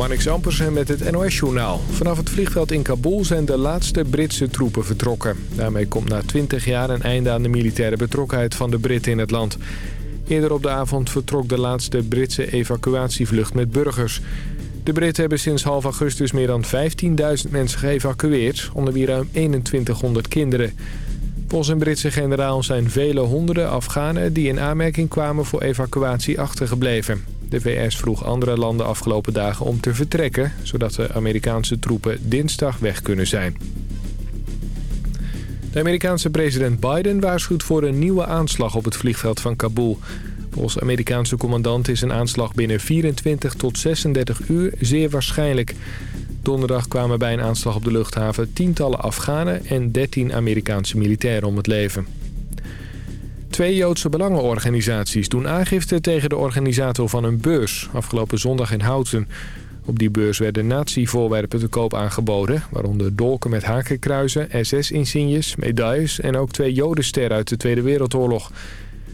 Marnix Ampersen met het NOS-journaal. Vanaf het vliegveld in Kabul zijn de laatste Britse troepen vertrokken. Daarmee komt na 20 jaar een einde aan de militaire betrokkenheid van de Britten in het land. Eerder op de avond vertrok de laatste Britse evacuatievlucht met burgers. De Britten hebben sinds half augustus meer dan 15.000 mensen geëvacueerd... onder wie ruim 2100 kinderen. Volgens een Britse generaal zijn vele honderden Afghanen... die in aanmerking kwamen voor evacuatie achtergebleven. De VS vroeg andere landen afgelopen dagen om te vertrekken... zodat de Amerikaanse troepen dinsdag weg kunnen zijn. De Amerikaanse president Biden waarschuwt voor een nieuwe aanslag op het vliegveld van Kabul. Volgens Amerikaanse commandant is een aanslag binnen 24 tot 36 uur zeer waarschijnlijk. Donderdag kwamen bij een aanslag op de luchthaven tientallen Afghanen en 13 Amerikaanse militairen om het leven. Twee Joodse belangenorganisaties doen aangifte tegen de organisator van een beurs... afgelopen zondag in Houten. Op die beurs werden nazi-voorwerpen te koop aangeboden... waaronder dolken met hakenkruizen, SS-insignes, medailles... en ook twee jodensterren uit de Tweede Wereldoorlog.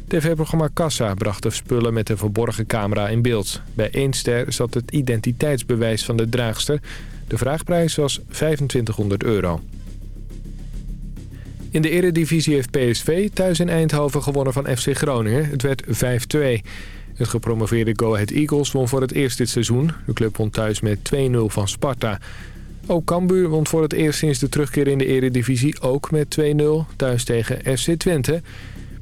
TV-programma Kassa bracht de spullen met een verborgen camera in beeld. Bij één ster zat het identiteitsbewijs van de draagster. De vraagprijs was 2500 euro. In de eredivisie heeft PSV thuis in Eindhoven gewonnen van FC Groningen. Het werd 5-2. Het gepromoveerde Go Ahead Eagles won voor het eerst dit seizoen. De club won thuis met 2-0 van Sparta. Ook Cambuur won voor het eerst sinds de terugkeer in de eredivisie ook met 2-0 thuis tegen FC Twente.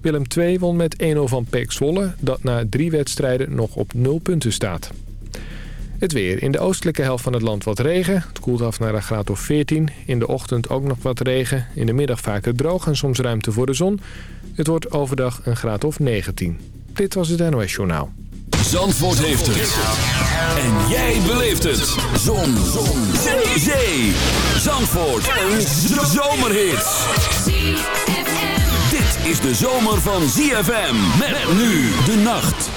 Willem II won met 1-0 van Peek Zwolle, dat na drie wedstrijden nog op 0 punten staat. Het weer. In de oostelijke helft van het land wat regen. Het koelt af naar een graad of 14. In de ochtend ook nog wat regen. In de middag vaker droog en soms ruimte voor de zon. Het wordt overdag een graad of 19. Dit was het NOS Journaal. Zandvoort heeft het. En jij beleeft het. Zon. zon. Zee. Zandvoort. Een zomerhit. Dit is de zomer van ZFM. Met nu de nacht.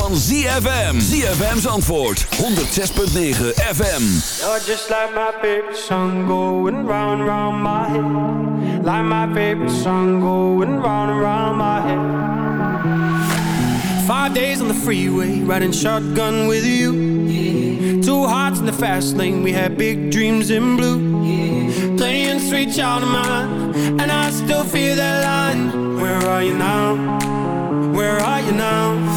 van ZFM. ZFM's antwoord. 106.9 FM. You're just like my favorite song going round and round my head. Like my favorite song going round and round my head. Five days on the freeway, riding shotgun with you. Yeah. Two hearts in the fast lane, we had big dreams in blue. Playing sweet child of mine, and I still feel that line. Where are you now? Where are you now?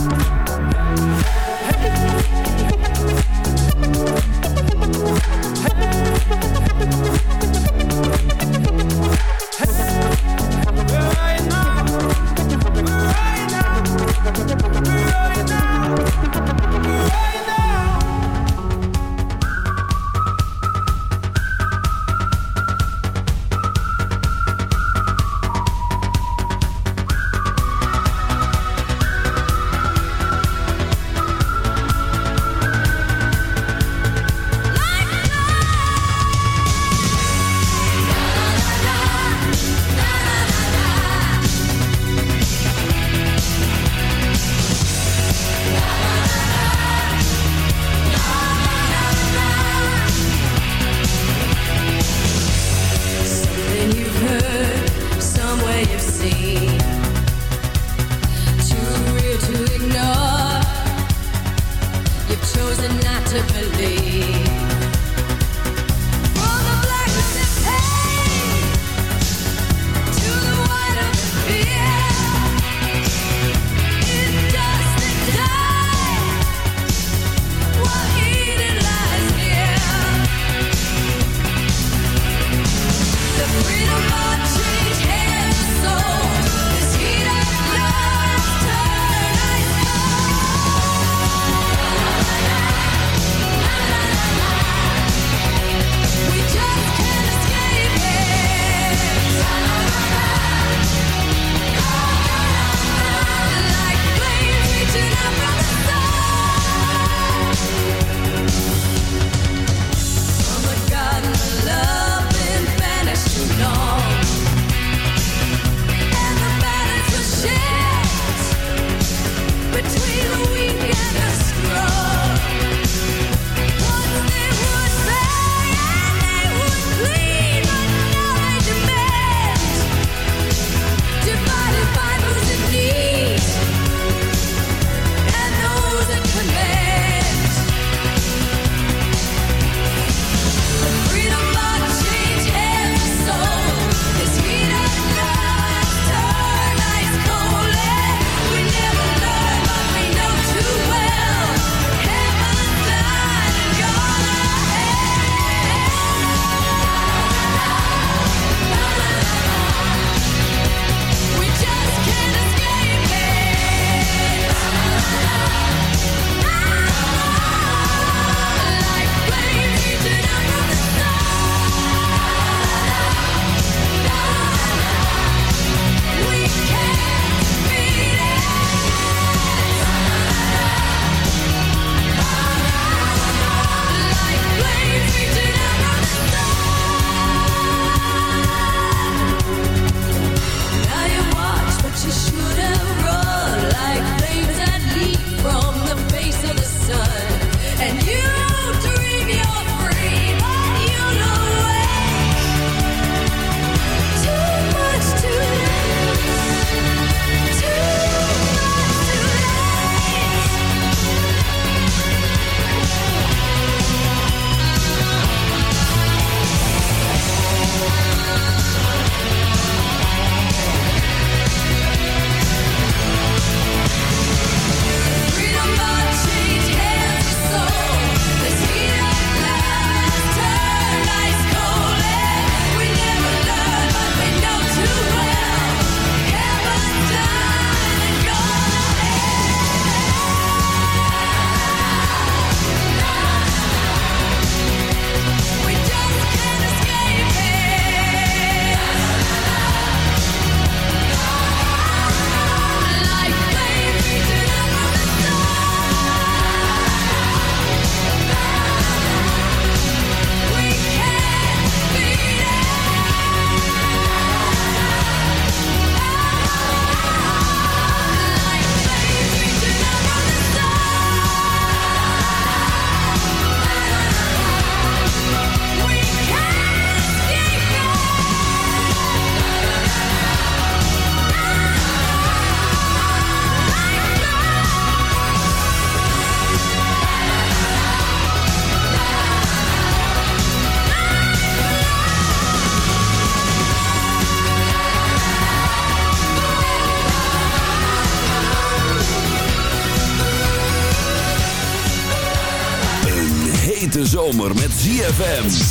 ZFM.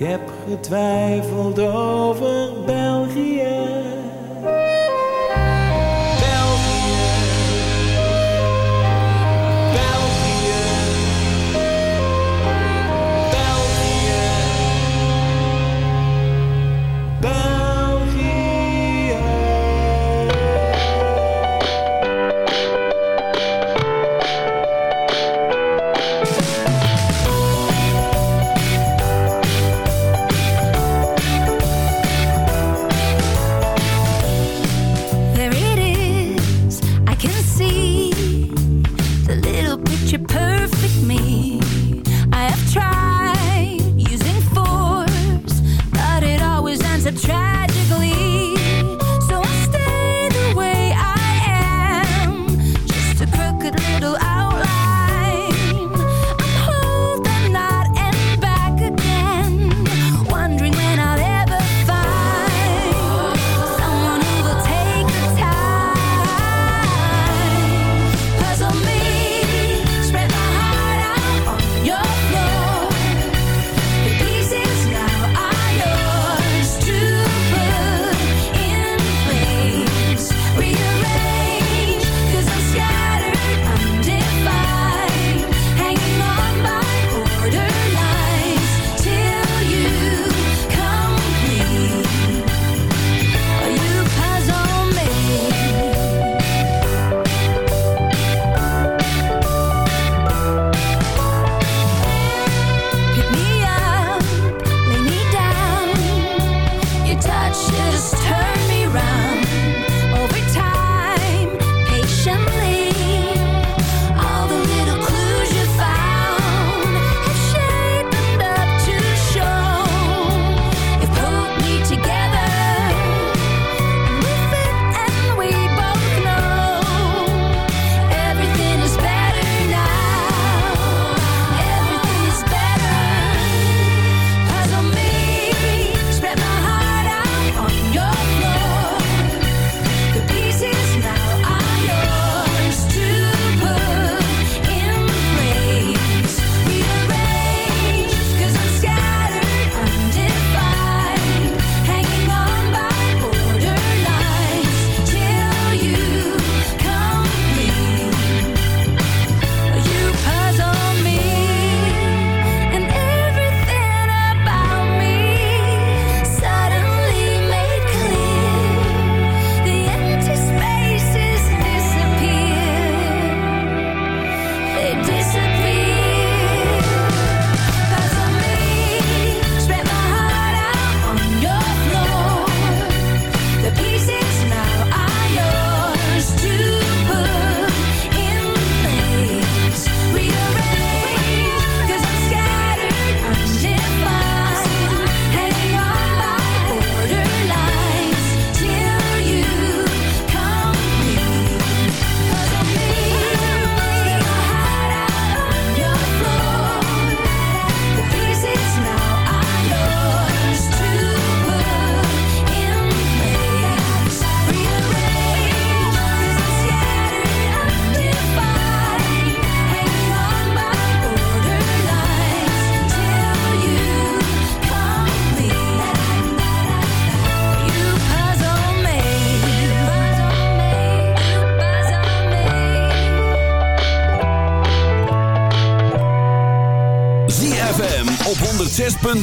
Ik heb getwijfeld over bel.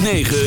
9.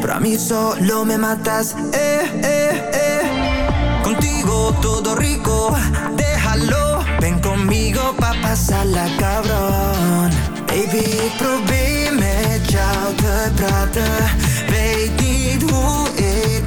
pero a mí solo me matas. Eh, eh, eh. Contigo todo rico, déjalo. Ven conmigo pa pasarla cabrón. Baby, probeer me jou te trata Weet niet hoe ik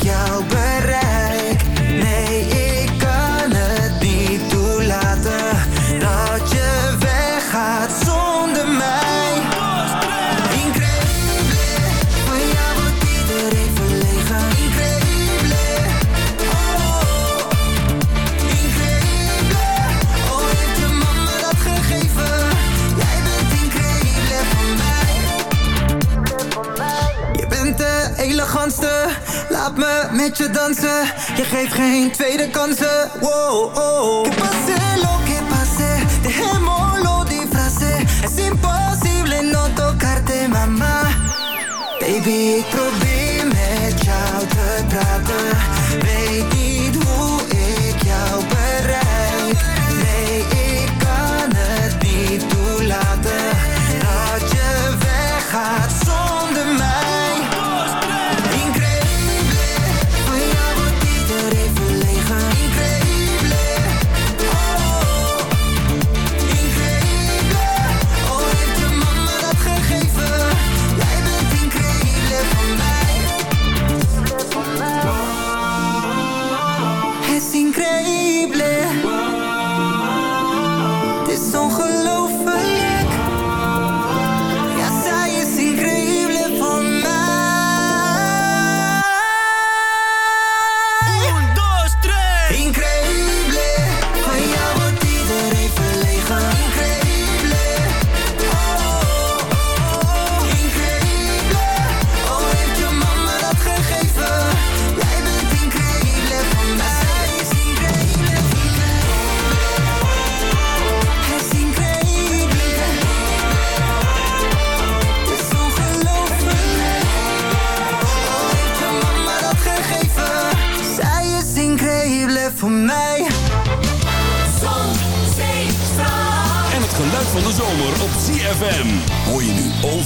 met je dansen. Je geeft geen tweede kansen. Wow, oh. Que pase lo que pase, dejémoslo disfrace. Es imposible no tocarte, mama. Baby, ik probeer.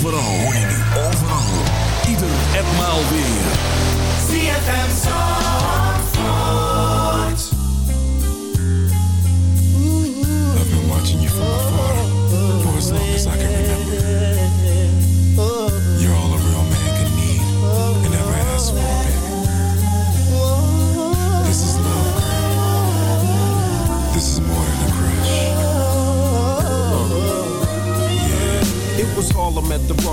overal. Hoor je nu overal. Ieder en maal weer. zo!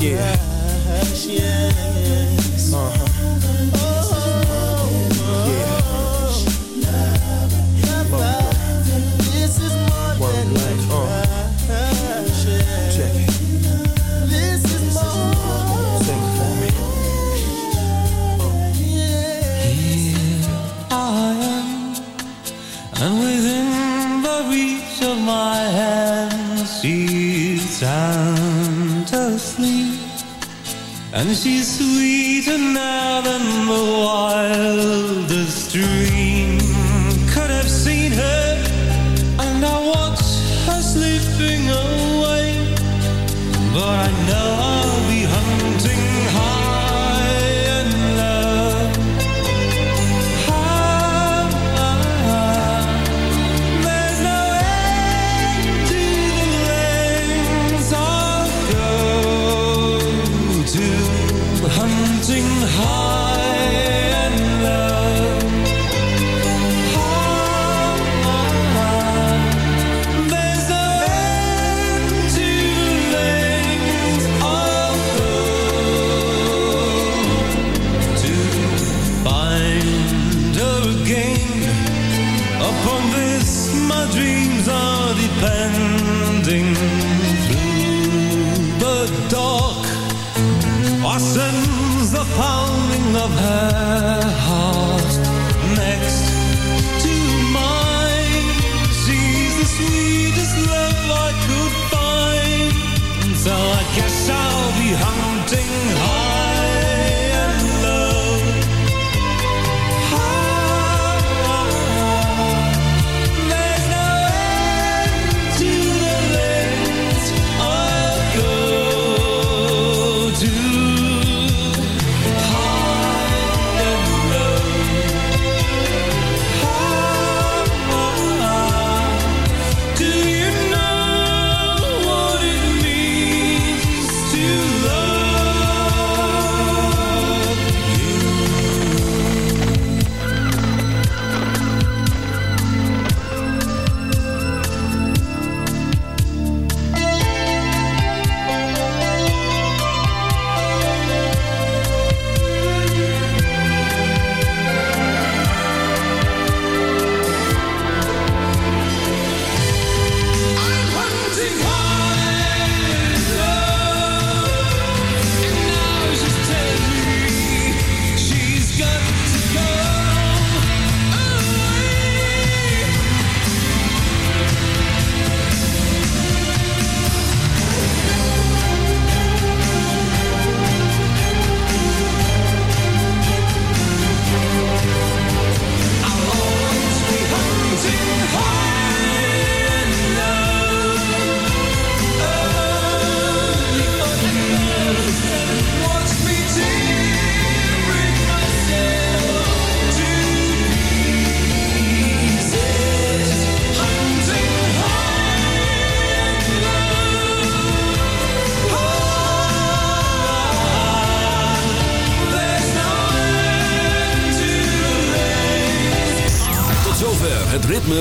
yeah. And she's sweeter now than most